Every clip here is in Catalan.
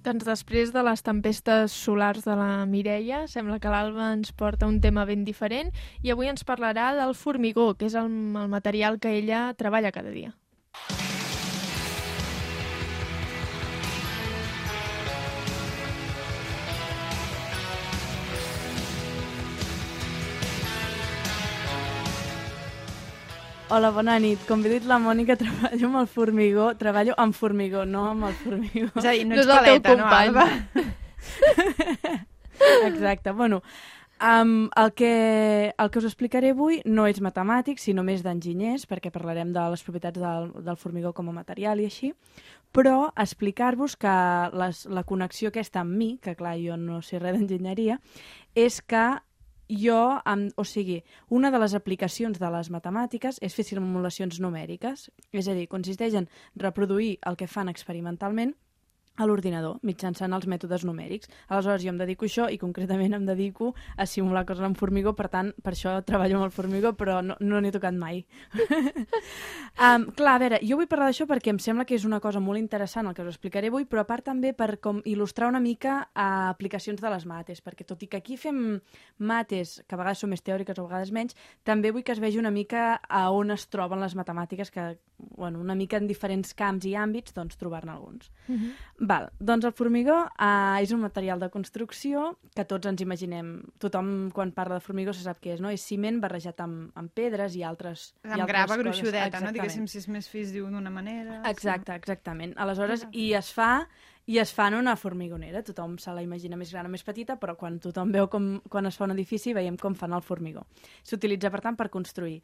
Doncs després de les tempestes solars de la Mireia, sembla que l'Alba ens porta un tema ben diferent i avui ens parlarà del formigó, que és el, el material que ella treballa cada dia. Hola, bona nit. Com he dit la Mònica, treballo amb el formigó. Treballo amb formigó, no amb el formigó. És a dir, no No ets teu paleta, no. Alba? Exacte. Bueno, um, el, que, el que us explicaré avui no és matemàtic, sinó més d'enginyers, perquè parlarem de les propietats del, del formigó com a material i així, però explicar-vos que les, la connexió aquesta amb mi, que clar, jo no sé res d'enginyeria, és que jo, amb, o sigui, una de les aplicacions de les matemàtiques és fer simulacions numèriques, és a dir, consisteix en reproduir el que fan experimentalment a l'ordinador, mitjançant els mètodes numèrics. Aleshores, jo em dedico a això i concretament em dedico a simular coses amb formigó, per tant, per això treballo amb el formigó, però no no n'he tocat mai. Um, clar, a veure, jo vull parlar d'això perquè em sembla que és una cosa molt interessant el que us explicaré avui, però a part també per com il·lustrar una mica a aplicacions de les mates, perquè tot i que aquí fem mates, que a vegades són més teòriques o a vegades menys, també vull que es vegi una mica a on es troben les matemàtiques, que, bueno, una mica en diferents camps i àmbits, doncs trobar-ne alguns. Uh -huh. Val, doncs el formigó uh, és un material de construcció que tots ens imaginem. Tothom, quan parla de formigó, se sap què és, no? És ciment barrejat amb, amb pedres i altres i Amb altres grava gruixudeta, no? Exactament. Diguéssim, si és més fi es diu d'una manera. Exacte, exactament. Aleshores, i es fa i es fa en una formigonera. Tothom se la imagina més gran o més petita, però quan tothom veu com, quan es fa un edifici veiem com fan el formigó. S'utilitza, per tant, per construir.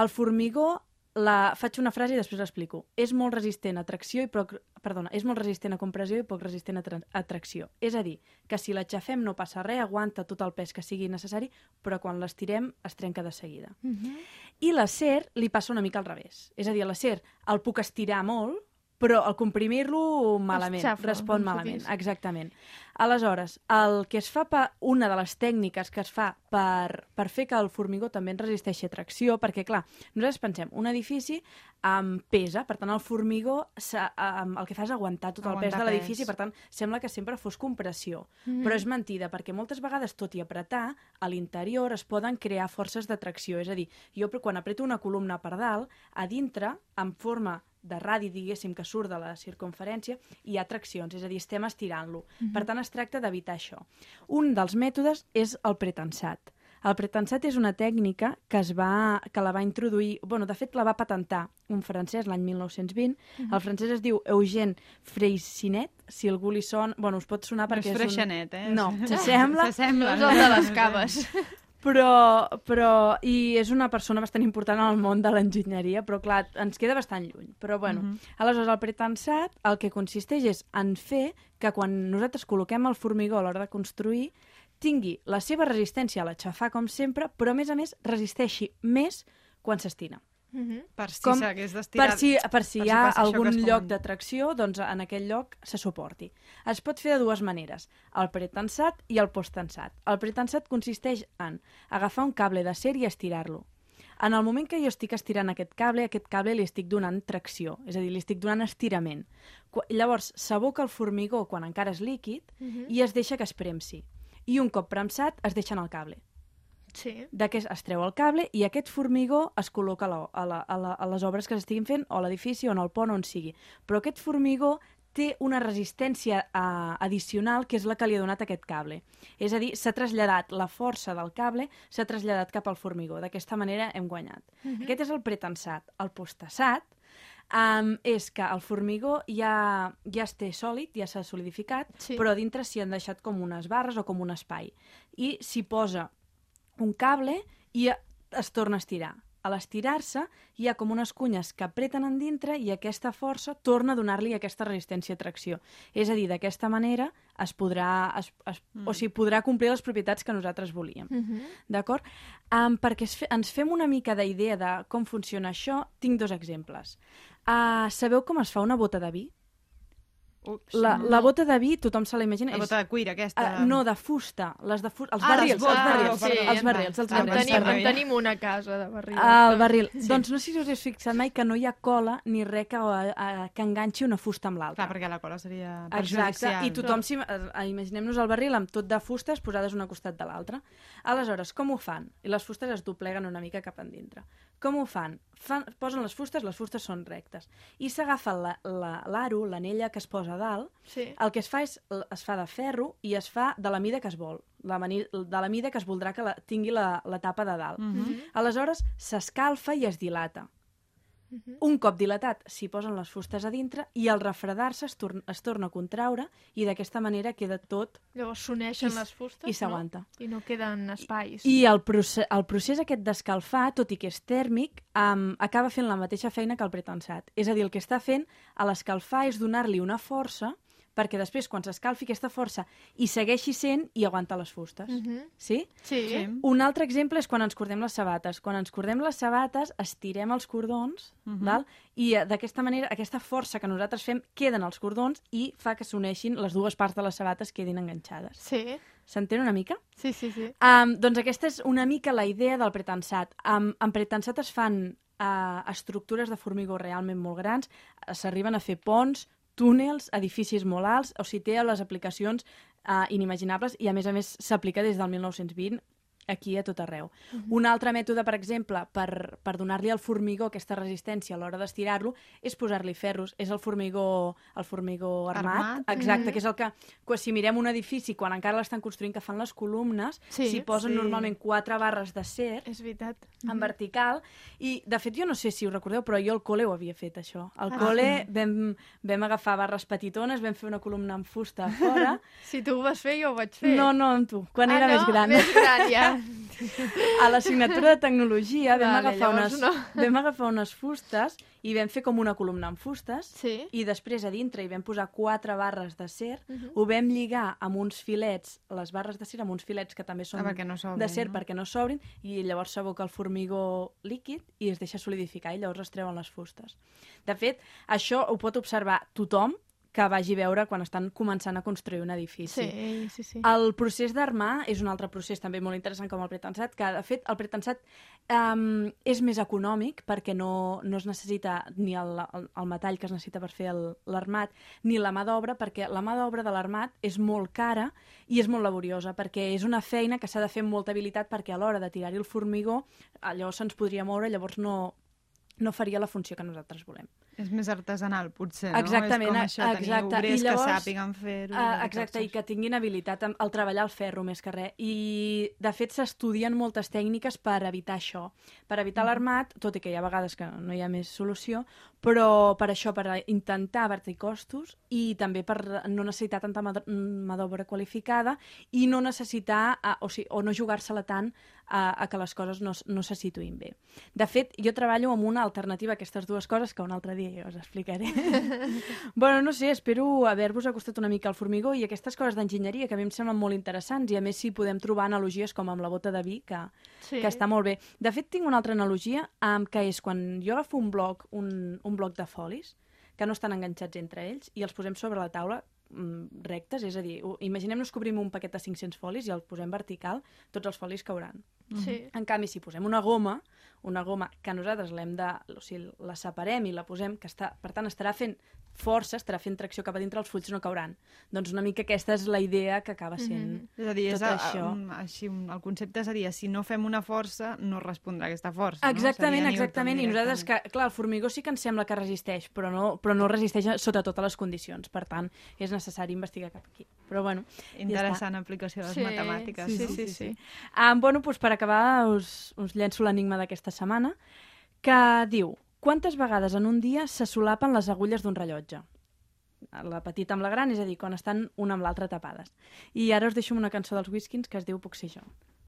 El formigó la... faig una frase i després l'explico. És molt resistent a tracció i poc... Perdona, és molt resistent a compressió i poc resistent a, tra... a tracció. És a dir, que si l'aixafem no passa res, aguanta tot el pes que sigui necessari, però quan l'estirem es trenca de seguida. Uh -huh. I l'acer li passa una mica al revés. És a dir, l'acer el puc estirar molt, però al comprimir-lo malament, xafa, respon malament. Exactament. Aleshores, el que es fa per, una de les tècniques que es fa per, per fer que el formigó també ens resisteixi a tracció, perquè, clar, nosaltres pensem, un edifici um, pesa, per tant, el formigó um, el que fa és aguantar tot el pes Aguantar de l'edifici, per tant, sembla que sempre fos compressió. Mhm. Però és mentida, perquè moltes vegades, tot i apretar, a l'interior es poden crear forces de tracció. És a dir, jo quan apreto una columna per dalt, a dintre, en forma de radi, diguéssim, que surt de la circunferència, hi ha traccions, és a dir, estem estirant-lo. Per tant, es tracta d'evitar això. Un dels mètodes és el pretensat. El pretensat és una tècnica que, es va, que la va introduir, bueno, de fet la va patentar un francès l'any 1920. El francès es diu Eugène Freycinet, si algú li sona... Bueno, us pot sonar No perquè és és un... freixenet, eh? No, s'assembla, S'assembla. És el de les caves. però, però... I és una persona bastant important en el món de l'enginyeria, però clar, ens queda bastant lluny. Però bueno, Mhm. aleshores el pretensat el que consisteix és en fer que quan nosaltres col·loquem el formigó a l'hora de construir tingui la seva resistència a l'aixafar, com sempre, però a més a més resisteixi més quan s'estira. -huh. Per si Com- s'hagués d'estirar. Per si, per si per hi si ha que algun lloc poden- de tracció, doncs en aquell lloc se suporti. Es pot fer de dues maneres, el pretensat i el posttensat. El pretensat consisteix en agafar un cable d'acer i estirar-lo. En el moment que jo estic estirant aquest cable, aquest cable li estic donant tracció, és a dir, li estic donant estirament. Llavors, s'aboca el formigó quan encara és líquid Uh -huh. i es deixa que es premsi. I un cop premsat, es deixa en el cable Sí. d'aquest es treu el cable i aquest formigó es col·loca a, la, a, la, a, la, a les obres que s'estiguin fent o a l'edifici o en el pont on sigui. Però aquest formigó té una resistència uh, addicional que és la que li ha donat aquest cable. És a dir, s'ha traslladat la força del cable, s'ha traslladat cap al formigó. D'aquesta manera hem guanyat. Uh -huh. Aquest és el pretensat. El posttensat um, és que el formigó ja, ja es té sòlid, ja s'ha solidificat, Sí. però dintre s'hi han deixat com unes barres o com un espai. I s'hi posa un cable i es torna a estirar. A l'estirar-se hi ha com unes cunyes que apreten en dintre i aquesta força torna a donar-li aquesta resistència a tracció. És a dir, d'aquesta manera es podrà, es, es, mm. o sigui, podrà complir les propietats que nosaltres volíem. Uh -huh. D'acord? Um, perquè es fe, ens fem una mica d'idea de com funciona això, tinc dos exemples. Uh, sabeu com es fa una bota de vi? Ups, La, no. la bota de vi, tothom se la imagina... La bota de cuir, aquesta. Uh, no, de fusta. Les de fusta. Els Ah, les barrils, botes, els barrils, perdó, els sí, barrils, els. En Ah, barrils. tenim, en tenim una casa de barril. Ah, el barril. Doncs no sé si us heu fixat mai que no hi ha cola ni res que, uh, que enganxi una fusta amb l'altra. Clar, perquè la cola seria Exacte, perjudicial. i tothom, eh, imaginem-nos el barril amb tot de fustes posades una costat de l'altra. Aleshores, com ho fan? I les fustes es dobleguen una mica cap endintre. Com ho fan? fan posen les fustes, les fustes són rectes. I s'agafa l'aro, la, l'anella que es posa a dalt, Sí. el que es fa és, es fa de ferro i es fa de la mida que es vol, la mani, de la mida que es voldrà que la, tingui la, la tapa de dalt. Mhm. Mhm. Aleshores, s'escalfa i es dilata. Mhm. Un cop dilatat, s'hi posen les fustes a dintre i al refredar-se es, torna, es torna a contraure i d'aquesta manera queda tot Llavors s'uneixen les fustes, i s'aguanta. No? I no queden espais. I el, procés, el procés aquest d'escalfar, tot i que és tèrmic, um, acaba fent la mateixa feina que el pretensat. És a dir, el que està fent a l'escalfar és donar-li una força perquè després, quan s'escalfi aquesta força, hi segueixi sent i aguanta les fustes. Mhm. Sí? Sí. Sí. Un altre exemple és quan ens cordem les sabates. Quan ens cordem les sabates, estirem els cordons, Mhm. val? i eh, d'aquesta manera, aquesta força que nosaltres fem queden els cordons i fa que s'uneixin les dues parts de les sabates quedin enganxades. Sí, S'entén una mica? sí, sí. sí. Um, doncs aquesta és una mica la idea del pretensat. Um, en pretensat es fan uh, estructures de formigó realment molt grans, eh, s'arriben a fer ponts, túnels, edificis molt alts, o sigui, té les aplicacions uh, inimaginables i, a més a més, s'aplica des del 1920 aquí a tot arreu. Uh -huh. Un altre mètode, per exemple, per, per donar-li al formigó aquesta resistència a l'hora d'estirar-lo és posar-li ferros. És el formigó, el formigó armat, Armat. exacte, Mhm. que és el que, quan, si mirem un edifici, quan encara l'estan construint, que fan les columnes, Sí, s'hi posen sí. normalment quatre barres d'acer És veritat. en vertical i de fet jo no sé si ho recordeu però jo al col·le ho havia fet això al Ah, col·le vam, vam agafar barres petitones vam fer una columna amb fusta a fora Si tu ho vas fer, jo ho vaig fer. no, no amb tu, quan ah, era no? més gran Més gran, ja. A l'assignatura de tecnologia vam, Vale, agafar unes, no. vam agafar unes fustes i vam fer com una columna amb fustes Sí. i després a dintre hi vam posar quatre barres d'acer Mhm. ho vam lligar amb uns filets les barres d'acer amb uns filets que també són Ah, no d'acer no? perquè no s'obrin i llavors s'aboca el formigó líquid i es deixa solidificar i llavors es treuen les fustes. De fet, això ho pot observar tothom que vagi a veure quan estan començant a construir un edifici. Sí, sí, sí. El procés d'armar és un altre procés també molt interessant com el pretensat, que de fet el pretensat um, és més econòmic perquè no, no es necessita ni el, el, el metall que es necessita per fer l'armat ni la mà d'obra, perquè la mà d'obra de l'armat és molt cara i és molt laboriosa, perquè és una feina que s'ha de fer amb molta habilitat perquè a l'hora de tirar-hi el formigó allò se'ns podria moure, llavors no, no faria la funció que nosaltres volem. És més artesanal, potser, no? Exactament, és com això, tenir exacte. obrers I llavors- que sàpiguen fer-ho. Uh, exacte, i que tinguin habilitat al treballar el ferro més que res. I, de fet, s'estudien moltes tècniques per evitar això. Per evitar l'armat, tot i que hi ha vegades que no hi ha més solució, però per això, per intentar abatir costos i també per no necessitar tanta mà d'obra qualificada i no necessitar, uh, o, sigui, o no jugar-se-la tant a, a que les coses no, no se situïn bé. De fet, jo treballo amb una alternativa a aquestes dues coses que un altre dia ja us explicaré. bueno, no sé, espero haver-vos acostat una mica al formigó i aquestes coses d'enginyeria que a mi em semblen molt interessants i a més si podem trobar analogies com amb la bota de vi, que, sí. que està molt bé. De fet, tinc una altra analogia, um, que és quan jo agafo un bloc, un, un bloc de folis, que no estan enganxats entre ells, i els posem sobre la taula rectes, és a dir, imaginem-nos que obrim un paquet de 500 folis i el posem vertical, tots els folis cauran. Sí. En canvi, si posem una goma, una goma que nosaltres l'hem de... O sigui, la separem i la posem, que està, per tant, estarà fent força, estarà fent tracció cap a dintre, els fulls no cauran. Doncs una mica aquesta és la idea que acaba sent... Mhm. És a dir, és tot a, això. un, així, un, el concepte seria, si no fem una força, no respondrà aquesta força. Exactament, no? Seria exactament. I nosaltres, que, clar, el formigó sí que ens sembla que resisteix, però no, però no resisteix sota totes les condicions. Per tant, és necessari investigar cap aquí. Però bueno, Interessant aplicació de les Sí, matemàtiques. sí, no? sí, sí, sí. Um, bueno, doncs per acabar us, us llenço l'enigma d'aquesta setmana, que diu quantes vegades en un dia se solapen les agulles d'un rellotge? La petita amb la gran, és a dir, quan estan una amb l'altra tapades. I ara us deixo una cançó dels Whiskins que es diu Puc ser jo.